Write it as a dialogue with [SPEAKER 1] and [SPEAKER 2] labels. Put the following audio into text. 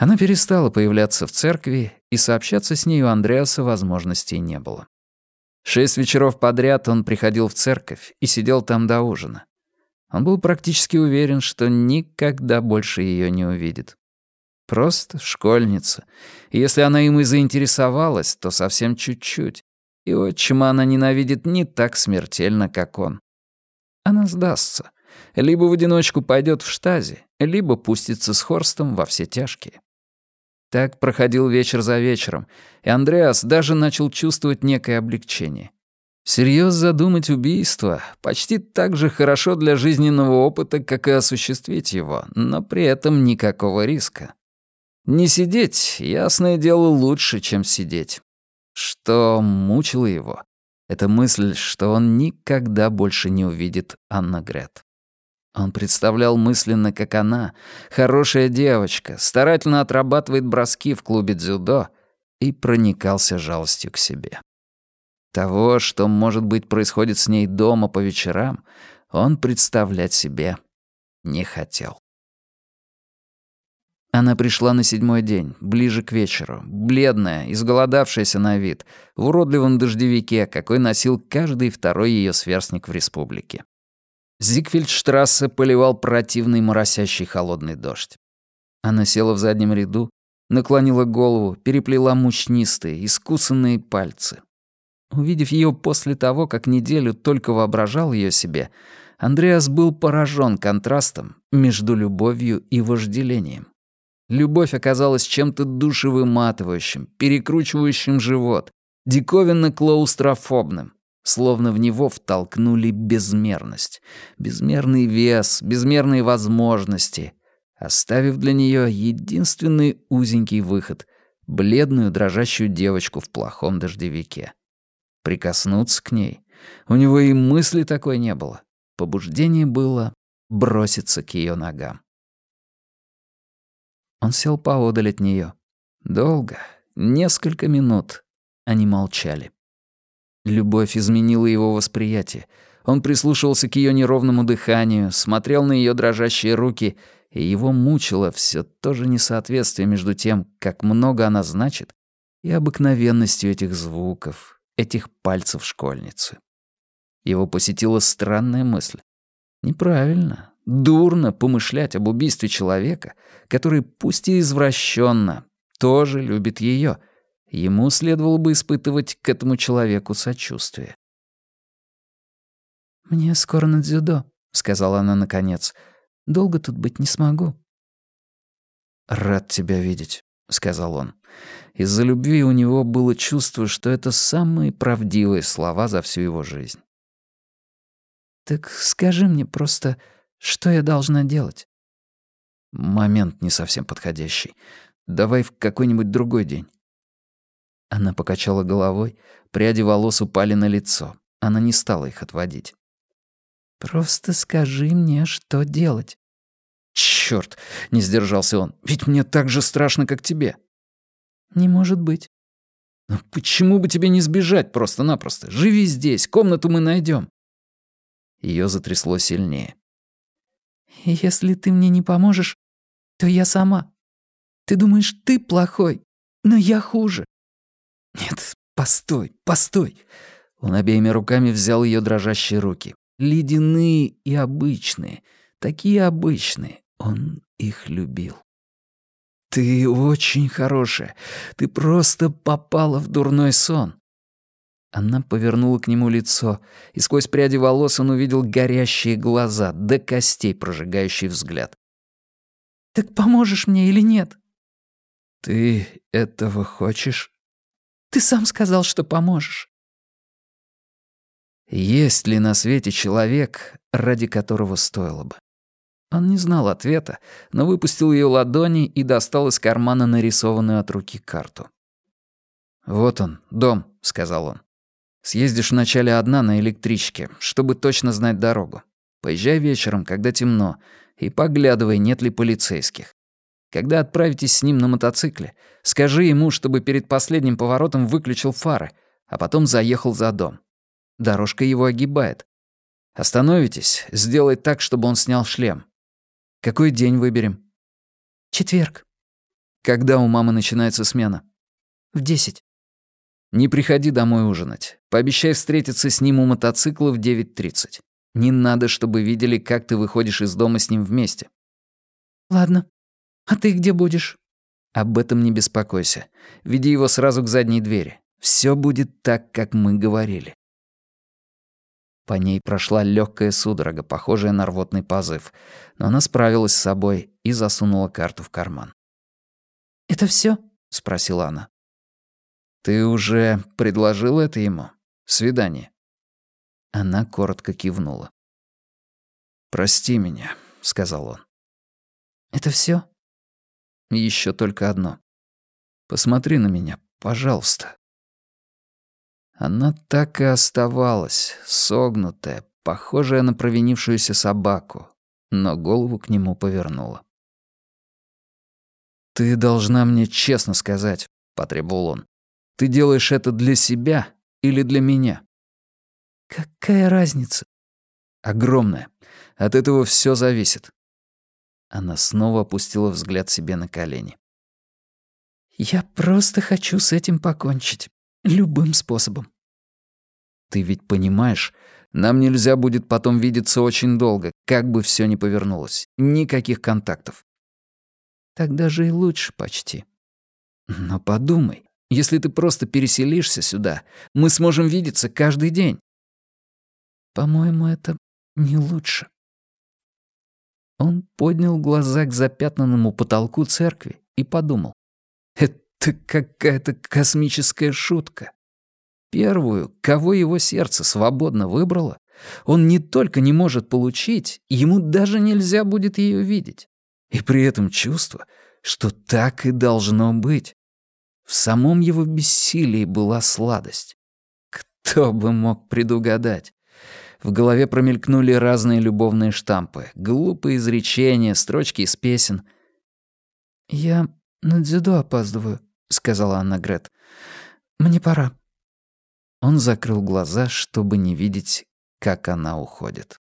[SPEAKER 1] Она перестала появляться в церкви, и сообщаться с ней у Андреаса возможностей не было. Шесть вечеров подряд он приходил в церковь и сидел там до ужина. Он был практически уверен, что никогда больше ее не увидит. Просто школьница. И если она им и заинтересовалась, то совсем чуть-чуть. И отчима она ненавидит не так смертельно, как он. Она сдастся. Либо в одиночку пойдет в штази, либо пустится с Хорстом во все тяжкие. Так проходил вечер за вечером, и Андреас даже начал чувствовать некое облегчение. Всерьез задумать убийство почти так же хорошо для жизненного опыта, как и осуществить его, но при этом никакого риска. Не сидеть, ясное дело, лучше, чем сидеть. Что мучило его? Это мысль, что он никогда больше не увидит Анна Грет. Он представлял мысленно, как она, хорошая девочка, старательно отрабатывает броски в клубе дзюдо и проникался жалостью к себе. Того, что, может быть, происходит с ней дома по вечерам, он представлять себе не хотел. Она пришла на седьмой день, ближе к вечеру, бледная, изголодавшаяся на вид, в уродливом дождевике, какой носил каждый второй ее сверстник в республике. Зигфельдштрассе поливал противный моросящий холодный дождь. Она села в заднем ряду, наклонила голову, переплела мучнистые, искусанные пальцы. Увидев ее после того, как неделю только воображал ее себе, Андреас был поражен контрастом между любовью и вожделением. Любовь оказалась чем-то душевыматывающим, перекручивающим живот, диковинно клаустрофобным, словно в него втолкнули безмерность, безмерный вес, безмерные возможности, оставив для нее единственный узенький выход — бледную дрожащую девочку в плохом дождевике. Прикоснуться к ней. У него и мысли такой не было. Побуждение было броситься к ее ногам. Он сел поодаль от нее. Долго, несколько минут, они молчали. Любовь изменила его восприятие. Он прислушивался к ее неровному дыханию, смотрел на ее дрожащие руки, и его мучило все то же несоответствие между тем, как много она значит, и обыкновенностью этих звуков, этих пальцев школьницы. Его посетила странная мысль. Неправильно, Дурно помышлять об убийстве человека, который, пусть и извращенно, тоже любит ее. Ему следовало бы испытывать к этому человеку сочувствие. «Мне скоро на дзюдо», — сказала она наконец. «Долго тут быть не смогу». «Рад тебя видеть», — сказал он. Из-за любви у него было чувство, что это самые правдивые слова за всю его жизнь. «Так скажи мне просто, что я должна делать? Момент не совсем подходящий. Давай в какой-нибудь другой день. Она покачала головой, пряди волос упали на лицо. Она не стала их отводить. «Просто скажи мне, что делать». «Чёрт!» — не сдержался он. «Ведь мне так же страшно, как тебе». «Не может быть». «Но почему бы тебе не сбежать просто-напросто? Живи здесь, комнату мы найдем. Ее затрясло сильнее. «Если ты мне не поможешь, то я сама. Ты думаешь, ты плохой, но я хуже». «Нет, постой, постой». Он обеими руками взял ее дрожащие руки. Ледяные и обычные, такие обычные. Он их любил. «Ты очень хорошая. Ты просто попала в дурной сон. Она повернула к нему лицо, и сквозь пряди волос он увидел горящие глаза, до костей прожигающий взгляд. «Так поможешь мне или нет?» «Ты этого хочешь?» «Ты сам сказал, что поможешь». Есть ли на свете человек, ради которого стоило бы? Он не знал ответа, но выпустил ее ладони и достал из кармана нарисованную от руки карту. «Вот он, дом», — сказал он. Съездишь вначале одна на электричке, чтобы точно знать дорогу. Поезжай вечером, когда темно, и поглядывай, нет ли полицейских. Когда отправитесь с ним на мотоцикле, скажи ему, чтобы перед последним поворотом выключил фары, а потом заехал за дом. Дорожка его огибает. Остановитесь, сделай так, чтобы он снял шлем. Какой день выберем? Четверг. Когда у мамы начинается смена?
[SPEAKER 2] В десять.
[SPEAKER 1] Не приходи домой ужинать. Пообещай встретиться с ним у мотоцикла в 9.30. Не надо, чтобы видели, как ты выходишь из дома с ним вместе.
[SPEAKER 2] Ладно. А ты где будешь?
[SPEAKER 1] Об этом не беспокойся. Веди его сразу к задней двери. Все будет так, как мы говорили. По ней прошла легкая судорога, похожая на рвотный позыв, но она справилась с собой и засунула карту в карман.
[SPEAKER 2] «Это все?
[SPEAKER 1] спросила она. «Ты уже предложил это ему? Свидание?» Она коротко кивнула. «Прости меня», — сказал он.
[SPEAKER 2] «Это все?
[SPEAKER 1] Еще только одно. Посмотри на меня, пожалуйста». Она так и оставалась, согнутая, похожая на провинившуюся собаку, но голову к нему повернула. «Ты должна мне честно сказать», — потребовал он. Ты делаешь это для себя или для меня?
[SPEAKER 2] Какая разница?
[SPEAKER 1] Огромная. От этого все зависит. Она снова опустила взгляд себе на колени.
[SPEAKER 2] Я просто хочу с этим покончить. Любым способом.
[SPEAKER 1] Ты ведь понимаешь, нам нельзя будет потом видеться очень долго, как бы все ни повернулось. Никаких контактов.
[SPEAKER 2] Тогда же и лучше почти.
[SPEAKER 1] Но подумай, если ты просто переселишься сюда, мы сможем видеться каждый день».
[SPEAKER 2] «По-моему, это не лучше».
[SPEAKER 1] Он поднял глаза к запятнанному потолку церкви и подумал. «Это какая-то космическая шутка. Первую, кого его сердце свободно выбрало, он не только не может получить, ему даже нельзя будет ее видеть. И при этом чувство, что так и должно быть. В самом его бессилии была сладость. Кто бы мог предугадать? В голове промелькнули разные любовные штампы, глупые изречения, строчки из песен.
[SPEAKER 2] «Я на дзюдо опаздываю», — сказала Анна Грет. «Мне пора».
[SPEAKER 1] Он закрыл глаза, чтобы не видеть, как она уходит.